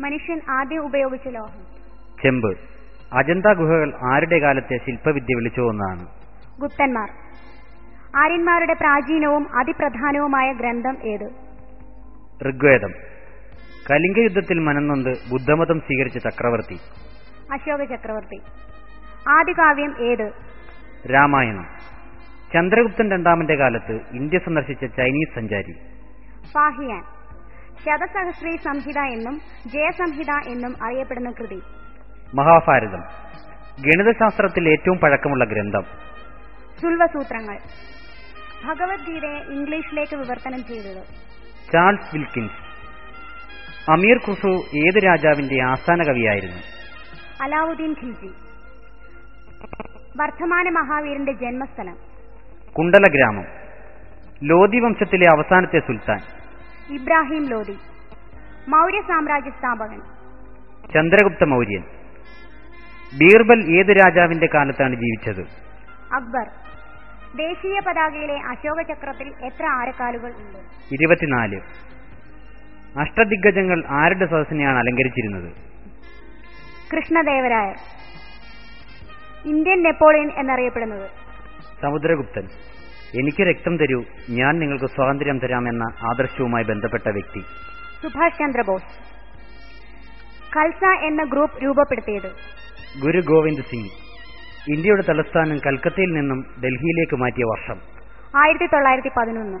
മനുഷ്യൻ ആദ്യം ഉപയോഗിച്ച ലോഹം. ചെമ്പ്. അജന്ത ഗുഹകൾ ആരുടെ കാലത്തെ ശില്പവിദ്യ വിളിച്ചുവെന്നാണ് ഗുപ്തന്മാർ. ആര്യന്മാരുടെ പ്രാചീനവും അതിപ്രധാനവുമായ ഗ്രന്ഥം ഏത്? ഋഗ്വേദം. കലിംഗ യുദ്ധത്തിൽ മനന്നൊന്ത് ബുദ്ധമതം സ്വീകരിച്ച ചക്രവർത്തി. അശോക ചക്രവർത്തി ആദികാവ്യം ഏത്? രാമായണം. ചന്ദ്രഗുപ്തൻ രണ്ടാമന്റെ കാലത്ത് ഇന്ത്യ സന്ദർശിച്ച ചൈനീസ് സഞ്ചാരി. ഫാഹിയാൻ. ശതസഹസ്രീ സംഹിത എന്നും ജയസംഹിത എന്നും അറിയപ്പെടുന്ന കൃതി. മഹാഭാരതം. ഗണിതശാസ്ത്രത്തിൽ ഏറ്റവും പഴക്കമുള്ള ഗ്രന്ഥം. സുൽവസൂത്രങ്ങൾ. ഭഗവത്ഗീതയെ ഇംഗ്ലീഷിലേക്ക് വിവർത്തനം ചെയ്തത്. ചാൾസ് വിൽക്കിൻസ് അമീർ ഖുസു ഏത് രാജാവിന്റെ ആസ്ഥാന കവിയായിരുന്നു? അലാവുദ്ദീൻ ഖിൽജി. വർദ്ധമാന മഹാവീരന്റെ ജന്മസ്ഥലം. കുണ്ടല ഗ്രാമം ലോധി വംശത്തിലെ അവസാനത്തെ സുൽത്താൻ. ഇബ്രാഹിം ലോദി മൗര്യ സാമ്രാജ്യ സ്ഥാപകൻ. ചന്ദ്രഗുപ്ത മൗര്യൻ. ബീർബൽ ഏത് രാജാവിന്റെ കാലത്താണ് ജീവിച്ചത്? അക്ബർ. ദേശീയ പതാകയിലെ അശോക ചക്രത്തിൽ എത്ര ആരക്കാലുകൾ ഉണ്ട്? ഇരുപത്തിനാല്. അഷ്ടദിഗ്ഗജങ്ങൾ ആരുടെ സദസ്സിനെയാണ് അലങ്കരിച്ചിരുന്നത്? കൃഷ്ണദേവരായ ഇന്ത്യൻ നെപ്പോളിയൻ എന്നറിയപ്പെടുന്നത്. സമുദ്രഗുപ്തൻ. എനിക്ക് രക്തം തരൂ. ഞാൻ നിങ്ങൾക്ക് സ്വാതന്ത്ര്യം തരാമെന്ന ആദർശവുമായി ബന്ധപ്പെട്ട വ്യക്തി. സുഭാഷ് ചന്ദ്രബോസ്. കൽസ എന്ന ഗ്രൂപ്പ് രൂപപ്പെടുത്തിയത്. ഗുരു ഗോവിന്ദ് സിംഗ്. ഇന്ത്യയുടെ തലസ്ഥാനം കൽക്കത്തയിൽ നിന്നും ഡൽഹിയിലേക്ക് മാറ്റിയ വർഷം. ആയിരത്തി തൊള്ളായിരത്തി പതിനൊന്ന്.